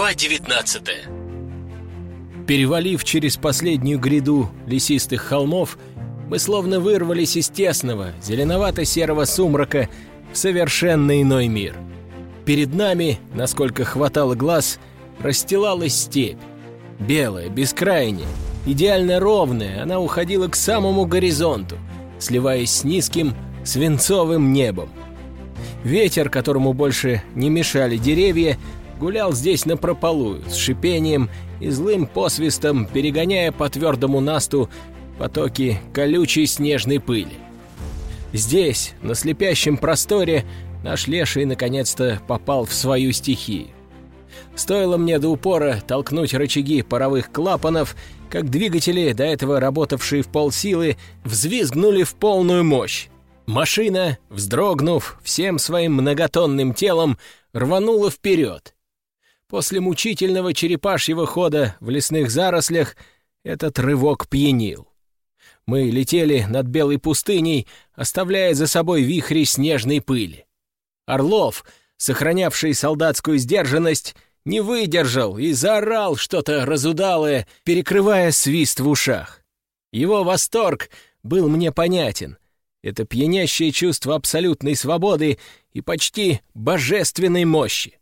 Глава 19 Перевалив через последнюю гряду лесистых холмов, мы словно вырвались из тесного, зеленовато-серого сумрака в совершенно иной мир. Перед нами, насколько хватало глаз, расстилалась степь. Белая, бескрайняя, идеально ровная, она уходила к самому горизонту, сливаясь с низким свинцовым небом. Ветер, которому больше не мешали деревья, гулял здесь напропалую, с шипением и злым посвистом, перегоняя по твердому насту потоки колючей снежной пыли. Здесь, на слепящем просторе, наш леший наконец-то попал в свою стихию. Стоило мне до упора толкнуть рычаги паровых клапанов, как двигатели, до этого работавшие в полсилы, взвизгнули в полную мощь. Машина, вздрогнув всем своим многотонным телом, рванула вперед. После мучительного черепашьего хода в лесных зарослях этот рывок пьянил. Мы летели над белой пустыней, оставляя за собой вихри снежной пыли. Орлов, сохранявший солдатскую сдержанность, не выдержал и заорал что-то разудалое, перекрывая свист в ушах. Его восторг был мне понятен. Это пьянящее чувство абсолютной свободы и почти божественной мощи.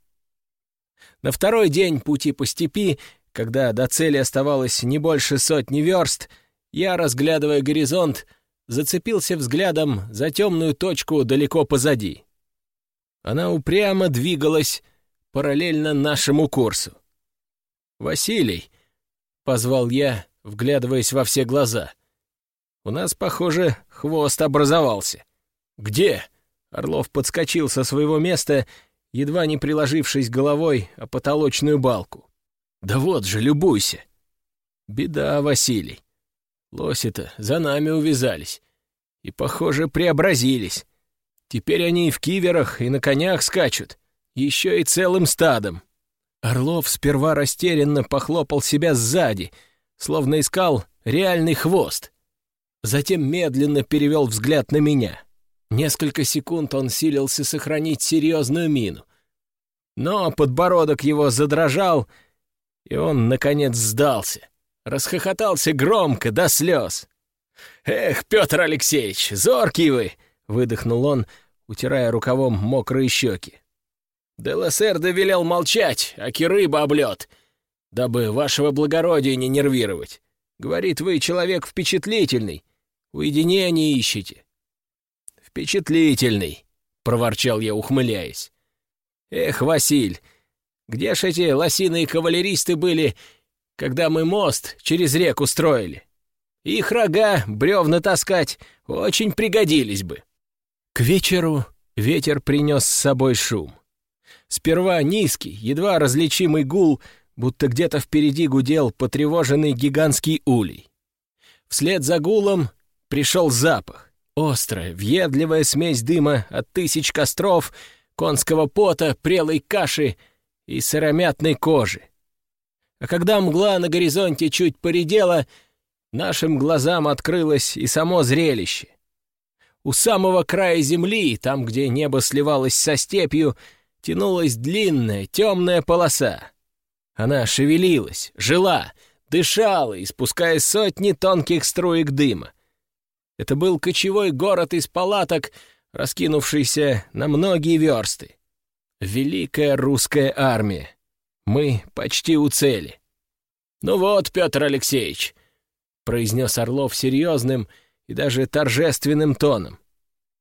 На второй день пути по степи, когда до цели оставалось не больше сотни верст, я, разглядывая горизонт, зацепился взглядом за темную точку далеко позади. Она упрямо двигалась параллельно нашему курсу. «Василий», — позвал я, вглядываясь во все глаза, — «у нас, похоже, хвост образовался». «Где?» — Орлов подскочил со своего места едва не приложившись головой о потолочную балку. «Да вот же, любуйся!» «Беда, Василий. Лоси-то за нами увязались. И, похоже, преобразились. Теперь они и в киверах, и на конях скачут. Еще и целым стадом». Орлов сперва растерянно похлопал себя сзади, словно искал реальный хвост. Затем медленно перевел взгляд на меня — Несколько секунд он силился сохранить серьезную мину. Но подбородок его задрожал, и он, наконец, сдался. Расхохотался громко, до слез. «Эх, Петр Алексеевич, зоркий вы!» — выдохнул он, утирая рукавом мокрые щеки. «Делосердо велел молчать, а рыба облет, дабы вашего благородия не нервировать. Говорит, вы человек впечатлительный, уединение ищете. «Впечатлительный», — проворчал я, ухмыляясь. «Эх, Василь, где ж эти лосиные кавалеристы были, когда мы мост через реку строили? Их рога, бревна таскать, очень пригодились бы». К вечеру ветер принес с собой шум. Сперва низкий, едва различимый гул, будто где-то впереди гудел потревоженный гигантский улей. Вслед за гулом пришел запах. Острая, въедливая смесь дыма от тысяч костров, конского пота, прелой каши и сыромятной кожи. А когда мгла на горизонте чуть поредела, нашим глазам открылось и само зрелище. У самого края земли, там, где небо сливалось со степью, тянулась длинная темная полоса. Она шевелилась, жила, дышала, испуская сотни тонких струек дыма. Это был кочевой город из палаток, раскинувшийся на многие версты. Великая русская армия. Мы почти у цели. «Ну вот, Петр Алексеевич», — произнес Орлов серьезным и даже торжественным тоном.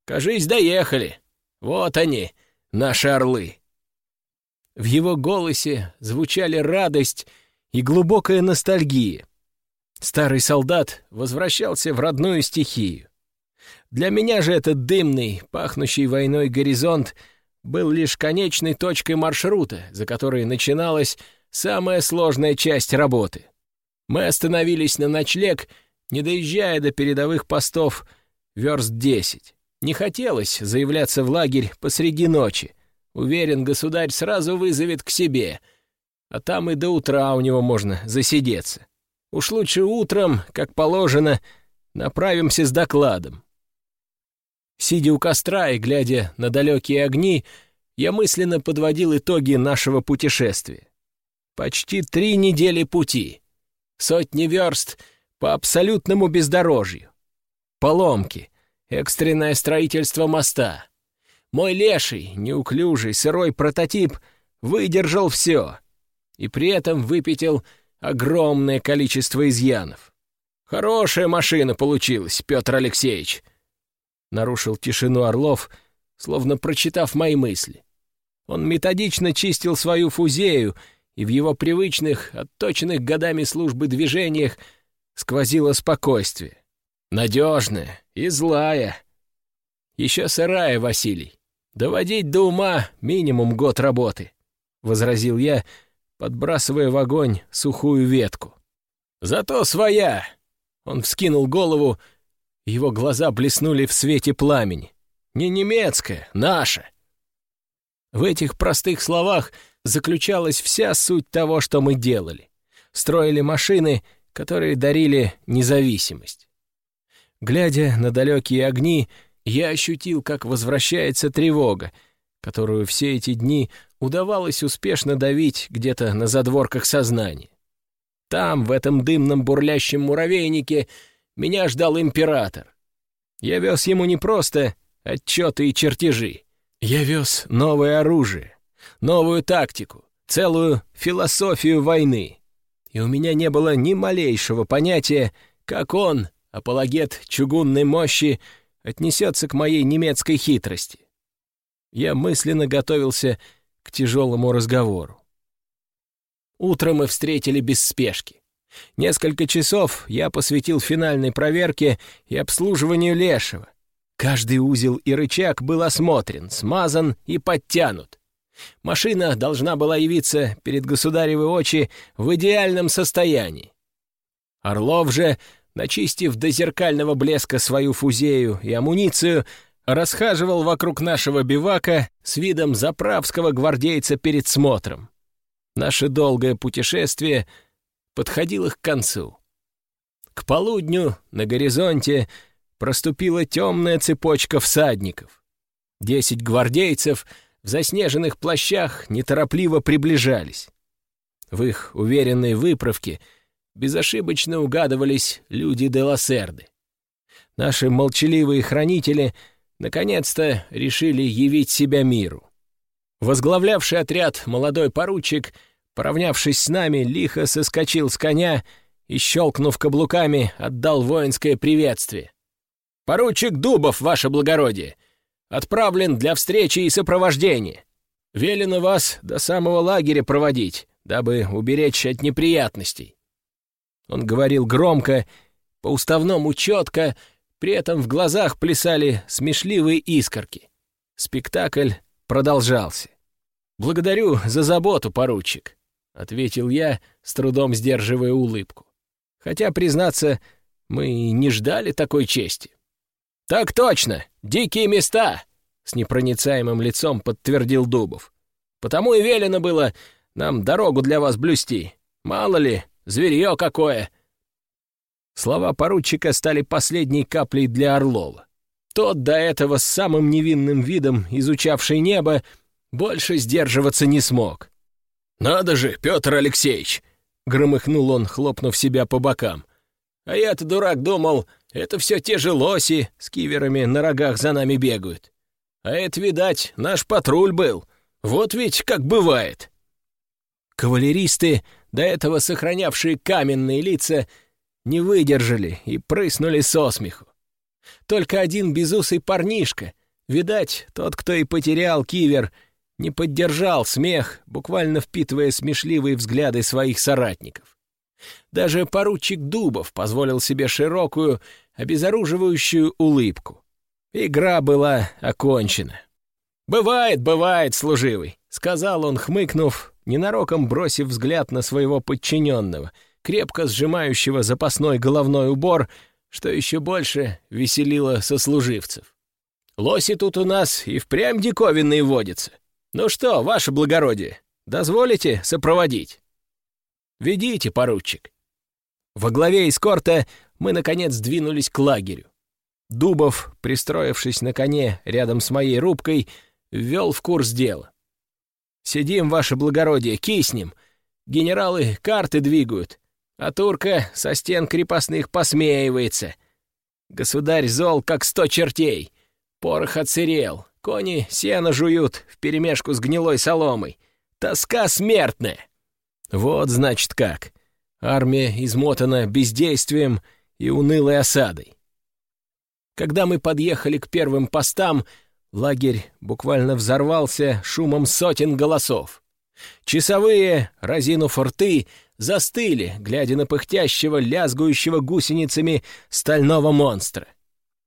«Кажись, доехали. Вот они, наши орлы». В его голосе звучали радость и глубокая ностальгия. Старый солдат возвращался в родную стихию. Для меня же этот дымный, пахнущий войной горизонт был лишь конечной точкой маршрута, за которой начиналась самая сложная часть работы. Мы остановились на ночлег, не доезжая до передовых постов верст десять. Не хотелось заявляться в лагерь посреди ночи. Уверен, государь сразу вызовет к себе, а там и до утра у него можно засидеться. Уж лучше утром, как положено, направимся с докладом. Сидя у костра и глядя на далекие огни, я мысленно подводил итоги нашего путешествия. почти три недели пути, сотни верст по абсолютному бездорожью, поломки, экстренное строительство моста. Мой леший, неуклюжий, сырой прототип выдержал все и при этом выпятил огромное количество изъянов. «Хорошая машина получилась, Петр Алексеевич!» Нарушил тишину Орлов, словно прочитав мои мысли. Он методично чистил свою фузею, и в его привычных, отточенных годами службы движениях сквозило спокойствие. Надежная и злая. Еще сырая, Василий. Доводить до ума минимум год работы, — возразил я, подбрасывая в огонь сухую ветку. Зато своя, он вскинул голову, его глаза блеснули в свете пламени. «Не немецкая, наша!» В этих простых словах заключалась вся суть того, что мы делали. Строили машины, которые дарили независимость. Глядя на далекие огни, я ощутил, как возвращается тревога, которую все эти дни удавалось успешно давить где-то на задворках сознания. Там, в этом дымном бурлящем муравейнике, меня ждал император. Я вез ему не просто отчеты и чертежи. Я вез новое оружие, новую тактику, целую философию войны. И у меня не было ни малейшего понятия, как он, апологет чугунной мощи, отнесется к моей немецкой хитрости. Я мысленно готовился к тяжелому разговору. Утро мы встретили без спешки. Несколько часов я посвятил финальной проверке и обслуживанию Лешего. Каждый узел и рычаг был осмотрен, смазан и подтянут. Машина должна была явиться перед государевой очи в идеальном состоянии. Орлов же, начистив до зеркального блеска свою фузею и амуницию, расхаживал вокруг нашего бивака с видом заправского гвардейца перед смотром. Наше долгое путешествие подходило к концу. К полудню на горизонте проступила темная цепочка всадников. Десять гвардейцев в заснеженных плащах неторопливо приближались. В их уверенной выправке безошибочно угадывались люди де Лассерды. Наши молчаливые хранители наконец-то решили явить себя миру. Возглавлявший отряд молодой поручик — Поравнявшись с нами, лихо соскочил с коня и, щелкнув каблуками, отдал воинское приветствие. «Поручик Дубов, ваше благородие, отправлен для встречи и сопровождения. Велено вас до самого лагеря проводить, дабы уберечь от неприятностей». Он говорил громко, по-уставному четко, при этом в глазах плясали смешливые искорки. Спектакль продолжался. «Благодарю за заботу, поручик ответил я, с трудом сдерживая улыбку. Хотя, признаться, мы не ждали такой чести. «Так точно! Дикие места!» — с непроницаемым лицом подтвердил Дубов. «Потому и велено было нам дорогу для вас блюсти. Мало ли, зверье какое!» Слова поручика стали последней каплей для Орлова. Тот, до этого с самым невинным видом изучавший небо, больше сдерживаться не смог. «Надо же, Петр Алексеевич!» — громыхнул он, хлопнув себя по бокам. «А я-то, дурак, думал, это все те же лоси с киверами на рогах за нами бегают. А это, видать, наш патруль был. Вот ведь как бывает!» Кавалеристы, до этого сохранявшие каменные лица, не выдержали и прыснули со смеху. Только один безусый парнишка, видать, тот, кто и потерял кивер — не поддержал смех, буквально впитывая смешливые взгляды своих соратников. Даже поручик Дубов позволил себе широкую, обезоруживающую улыбку. Игра была окончена. «Бывает, бывает, служивый», — сказал он, хмыкнув, ненароком бросив взгляд на своего подчиненного, крепко сжимающего запасной головной убор, что еще больше веселило сослуживцев. «Лоси тут у нас и впрямь диковинные водятся. «Ну что, ваше благородие, дозволите сопроводить?» «Ведите, поручик». Во главе эскорта мы, наконец, двинулись к лагерю. Дубов, пристроившись на коне рядом с моей рубкой, ввел в курс дела. «Сидим, ваше благородие, киснем. генералы карты двигают, а турка со стен крепостных посмеивается. Государь зол, как сто чертей. Порох отсырел, кони сено жуют вперемешку с гнилой соломой. Тоска смертная. Вот, значит, как. Армия измотана бездействием и унылой осадой. Когда мы подъехали к первым постам, лагерь буквально взорвался шумом сотен голосов. Часовые, разинув рты, застыли, глядя на пыхтящего, лязгующего гусеницами стального монстра.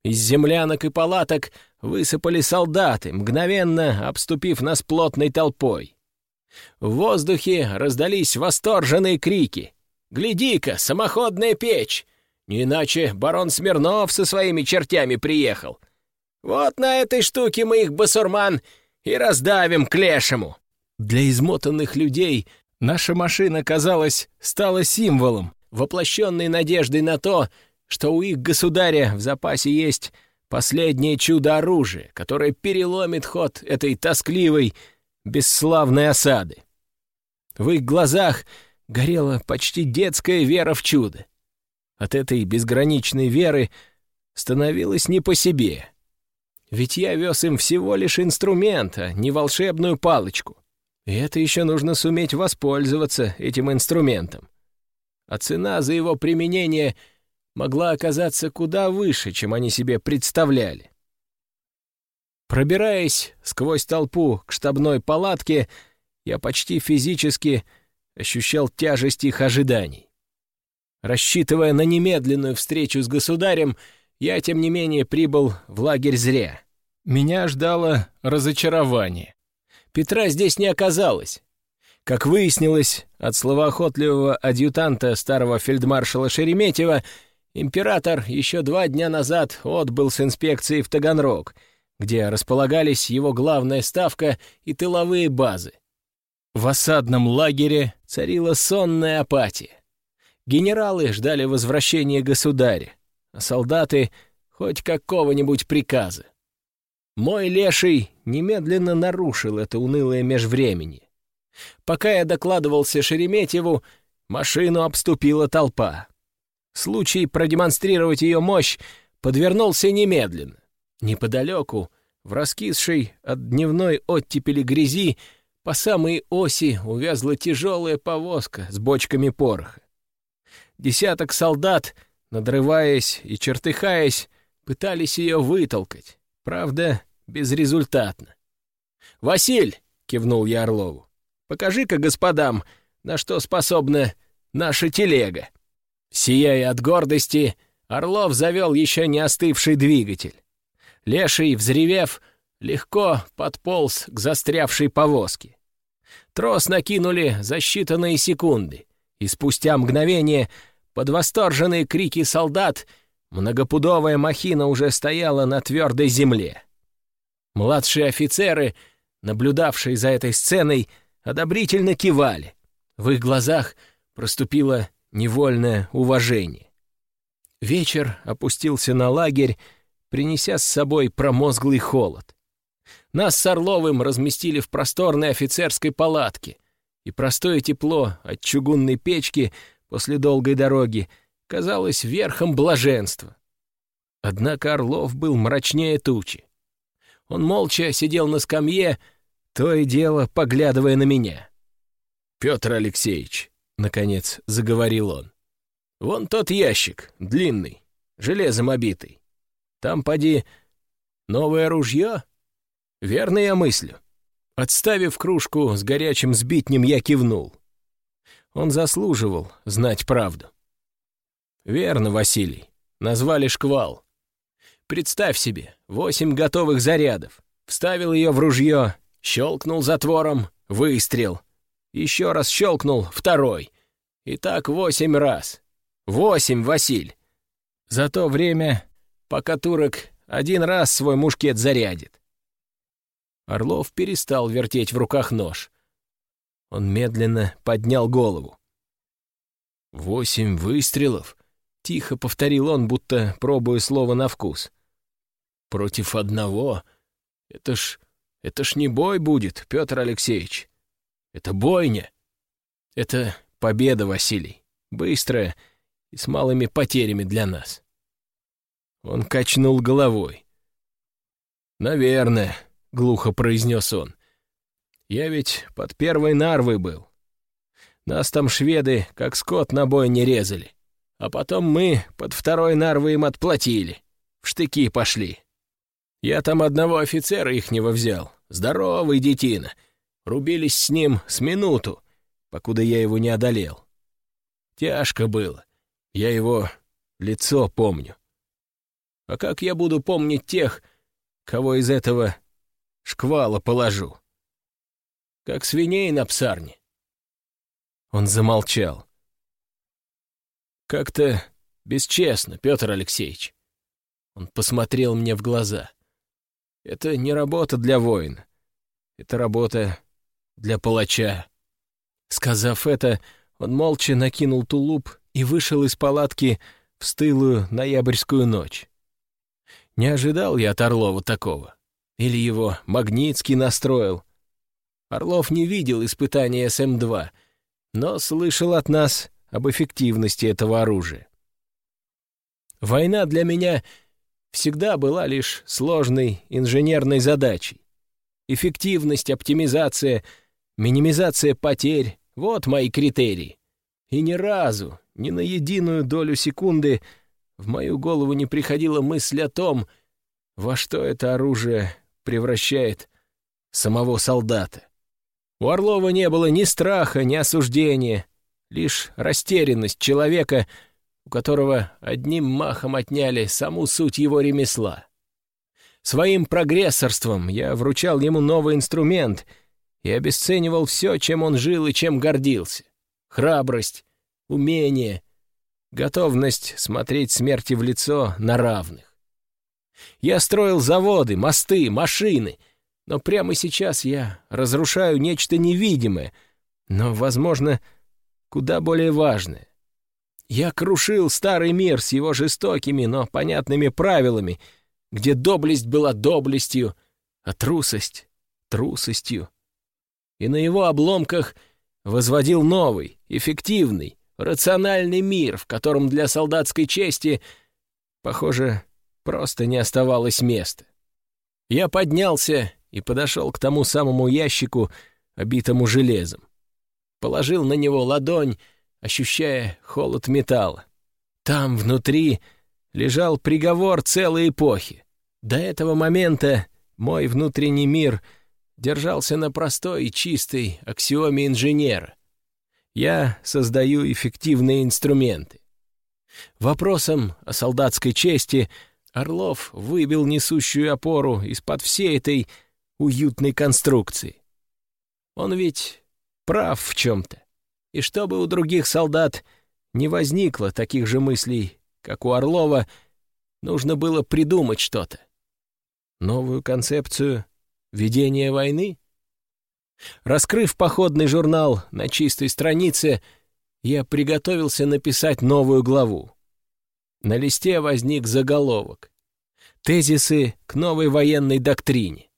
Из землянок и палаток высыпали солдаты, мгновенно обступив нас плотной толпой. В воздухе раздались восторженные крики. «Гляди-ка, самоходная печь! Не иначе барон Смирнов со своими чертями приехал. Вот на этой штуке мы их, басурман, и раздавим к лешему!» Для измотанных людей наша машина, казалось, стала символом, воплощенной надеждой на то, что у их государя в запасе есть последнее чудо оружия, которое переломит ход этой тоскливой, бесславной осады. В их глазах горела почти детская вера в чудо. От этой безграничной веры становилось не по себе. Ведь я вез им всего лишь инструмент, а не волшебную палочку. И это еще нужно суметь воспользоваться этим инструментом. А цена за его применение могла оказаться куда выше, чем они себе представляли. Пробираясь сквозь толпу к штабной палатке, я почти физически ощущал тяжесть их ожиданий. Рассчитывая на немедленную встречу с государем, я, тем не менее, прибыл в лагерь зря. Меня ждало разочарование. Петра здесь не оказалось. Как выяснилось, от словоохотливого адъютанта старого фельдмаршала Шереметьева император еще два дня назад отбыл с инспекцией в Таганрог, где располагались его главная ставка и тыловые базы. В осадном лагере царила сонная апатия. Генералы ждали возвращения государя, а солдаты — хоть какого-нибудь приказа. Мой леший немедленно нарушил это унылое межвремени. Пока я докладывался Шереметьеву, машину обступила толпа. Случай продемонстрировать ее мощь подвернулся немедленно. Неподалеку, в раскисшей от дневной оттепели грязи, по самой оси увязла тяжелая повозка с бочками пороха. Десяток солдат, надрываясь и чертыхаясь, пытались ее вытолкать. Правда, безрезультатно. «Василь!» — кивнул я Орлову. «Покажи-ка господам, на что способна наша телега». Сияя от гордости, Орлов завел еще не остывший двигатель. Леший, взревев, легко подполз к застрявшей повозке. Трос накинули за считанные секунды, и спустя мгновение, под восторженные крики солдат, многопудовая махина уже стояла на твердой земле. Младшие офицеры, наблюдавшие за этой сценой, одобрительно кивали. В их глазах проступило невольное уважение. Вечер опустился на лагерь, принеся с собой промозглый холод. Нас с Орловым разместили в просторной офицерской палатке, и простое тепло от чугунной печки после долгой дороги казалось верхом блаженства. Однако Орлов был мрачнее тучи. Он молча сидел на скамье, то и дело поглядывая на меня. «Петр Алексеевич», — наконец заговорил он, — «вон тот ящик, длинный, железом обитый. Там, поди, новое ружье? Верно я мыслю?» Отставив кружку с горячим сбитнем, я кивнул. Он заслуживал знать правду. «Верно, Василий. Назвали шквал. Представь себе, восемь готовых зарядов. Вставил ее в ружье, щелкнул затвором, выстрел. Еще раз щелкнул, второй. И так восемь раз. Восемь, Василь. За то время, пока турок один раз свой мушкет зарядит. Орлов перестал вертеть в руках нож. Он медленно поднял голову. «Восемь выстрелов?» — тихо повторил он, будто пробуя слово на вкус против одного. Это ж... это ж не бой будет, Петр Алексеевич. Это бойня. Это победа, Василий. Быстрая и с малыми потерями для нас. Он качнул головой. «Наверное», — глухо произнес он. «Я ведь под первой нарвой был. Нас там шведы, как скот, на бой не резали. А потом мы под второй нарвой им отплатили. В штыки пошли. Я там одного офицера ихнего взял. Здоровый детина. Рубились с ним с минуту, покуда я его не одолел. Тяжко было. Я его лицо помню. А как я буду помнить тех, кого из этого шквала положу? Как свиней на псарне. Он замолчал. Как-то бесчестно, Петр Алексеевич. Он посмотрел мне в глаза. Это не работа для воина. Это работа для палача. Сказав это, он молча накинул тулуп и вышел из палатки в стылую ноябрьскую ночь. Не ожидал я от Орлова такого. Или его Магнитский настроил. Орлов не видел испытания СМ-2, но слышал от нас об эффективности этого оружия. Война для меня всегда была лишь сложной инженерной задачей. Эффективность, оптимизация, минимизация потерь — вот мои критерии. И ни разу, ни на единую долю секунды в мою голову не приходила мысль о том, во что это оружие превращает самого солдата. У Орлова не было ни страха, ни осуждения, лишь растерянность человека, у которого одним махом отняли саму суть его ремесла. Своим прогрессорством я вручал ему новый инструмент и обесценивал все, чем он жил и чем гордился. Храбрость, умение, готовность смотреть смерти в лицо на равных. Я строил заводы, мосты, машины, но прямо сейчас я разрушаю нечто невидимое, но, возможно, куда более важное. Я крушил старый мир с его жестокими, но понятными правилами, где доблесть была доблестью, а трусость — трусостью. И на его обломках возводил новый, эффективный, рациональный мир, в котором для солдатской чести, похоже, просто не оставалось места. Я поднялся и подошел к тому самому ящику, обитому железом положил на него ладонь, ощущая холод металла. Там, внутри, лежал приговор целой эпохи. До этого момента мой внутренний мир держался на простой и чистой аксиоме инженера. Я создаю эффективные инструменты. Вопросом о солдатской чести Орлов выбил несущую опору из-под всей этой уютной конструкции. Он ведь прав в чем-то. И чтобы у других солдат не возникло таких же мыслей, как у Орлова, нужно было придумать что-то. Новую концепцию ведения войны? Раскрыв походный журнал на чистой странице, я приготовился написать новую главу. На листе возник заголовок «Тезисы к новой военной доктрине».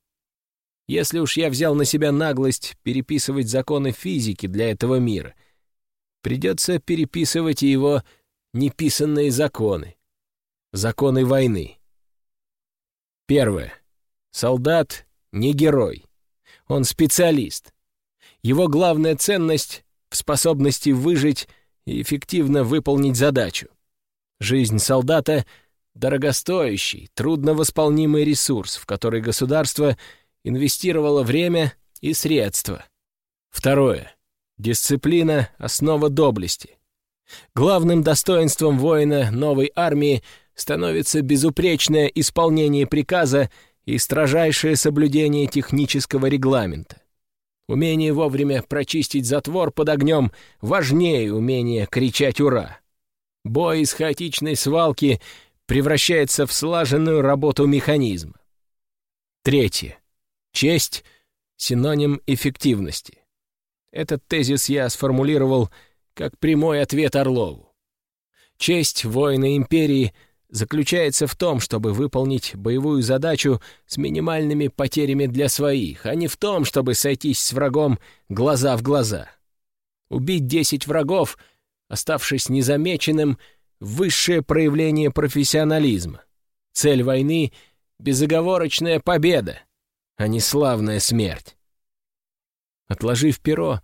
Если уж я взял на себя наглость переписывать законы физики для этого мира, придется переписывать и его неписанные законы. Законы войны. Первое. Солдат не герой. Он специалист. Его главная ценность в способности выжить и эффективно выполнить задачу. Жизнь солдата — дорогостоящий, трудновосполнимый ресурс, в который государство — инвестировала время и средства. Второе. Дисциплина — основа доблести. Главным достоинством воина новой армии становится безупречное исполнение приказа и строжайшее соблюдение технического регламента. Умение вовремя прочистить затвор под огнем важнее умения кричать «Ура!». Бой из хаотичной свалки превращается в слаженную работу механизма. Третье. Честь — синоним эффективности. Этот тезис я сформулировал как прямой ответ Орлову. Честь воина империи заключается в том, чтобы выполнить боевую задачу с минимальными потерями для своих, а не в том, чтобы сойтись с врагом глаза в глаза. Убить десять врагов, оставшись незамеченным, высшее проявление профессионализма. Цель войны — безоговорочная победа, а не славная смерть. Отложив перо,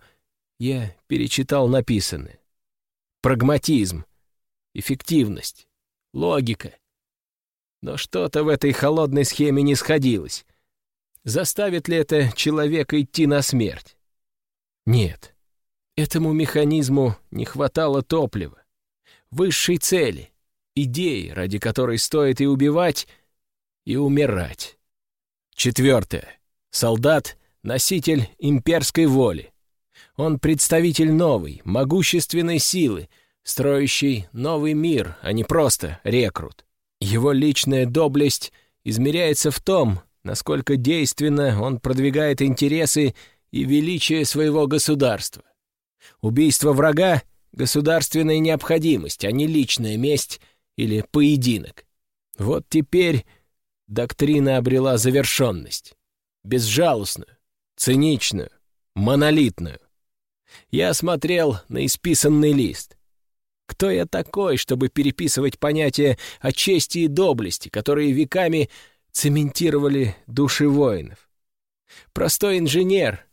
я перечитал написанное. Прагматизм, эффективность, логика. Но что-то в этой холодной схеме не сходилось. Заставит ли это человека идти на смерть? Нет. Этому механизму не хватало топлива, высшей цели, идеи, ради которой стоит и убивать, и умирать. Четвертое. Солдат — носитель имперской воли. Он представитель новой, могущественной силы, строящий новый мир, а не просто рекрут. Его личная доблесть измеряется в том, насколько действенно он продвигает интересы и величие своего государства. Убийство врага — государственная необходимость, а не личная месть или поединок. Вот теперь доктрина обрела завершенность. Безжалостную, циничную, монолитную. Я смотрел на исписанный лист. Кто я такой, чтобы переписывать понятия о чести и доблести, которые веками цементировали души воинов? Простой инженер,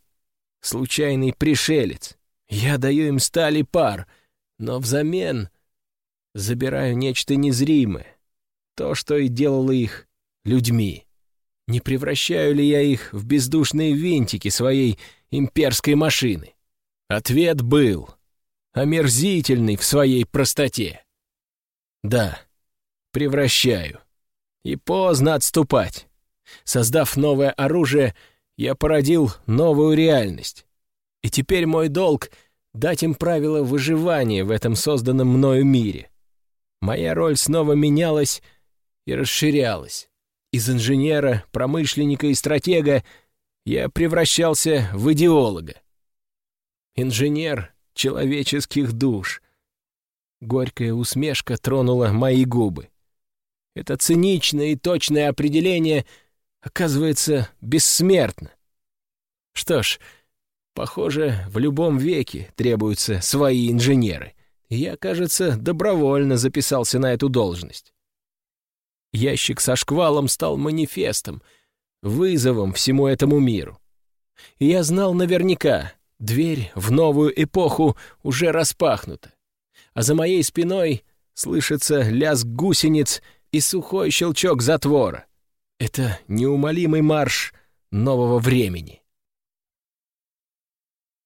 случайный пришелец. Я даю им сталь и пар, но взамен забираю нечто незримое, то, что и делало их людьми. Не превращаю ли я их в бездушные винтики своей имперской машины? Ответ был омерзительный в своей простоте. Да, превращаю. И поздно отступать. Создав новое оружие, я породил новую реальность. И теперь мой долг — дать им правила выживания в этом созданном мною мире. Моя роль снова менялась и расширялась. Из инженера, промышленника и стратега я превращался в идеолога. Инженер человеческих душ. Горькая усмешка тронула мои губы. Это циничное и точное определение оказывается бессмертно. Что ж, похоже, в любом веке требуются свои инженеры. я, кажется, добровольно записался на эту должность. Ящик со шквалом стал манифестом, вызовом всему этому миру. И я знал наверняка, Дверь в новую эпоху уже распахнута, а за моей спиной слышится лязг гусениц и сухой щелчок затвора. Это неумолимый марш нового времени.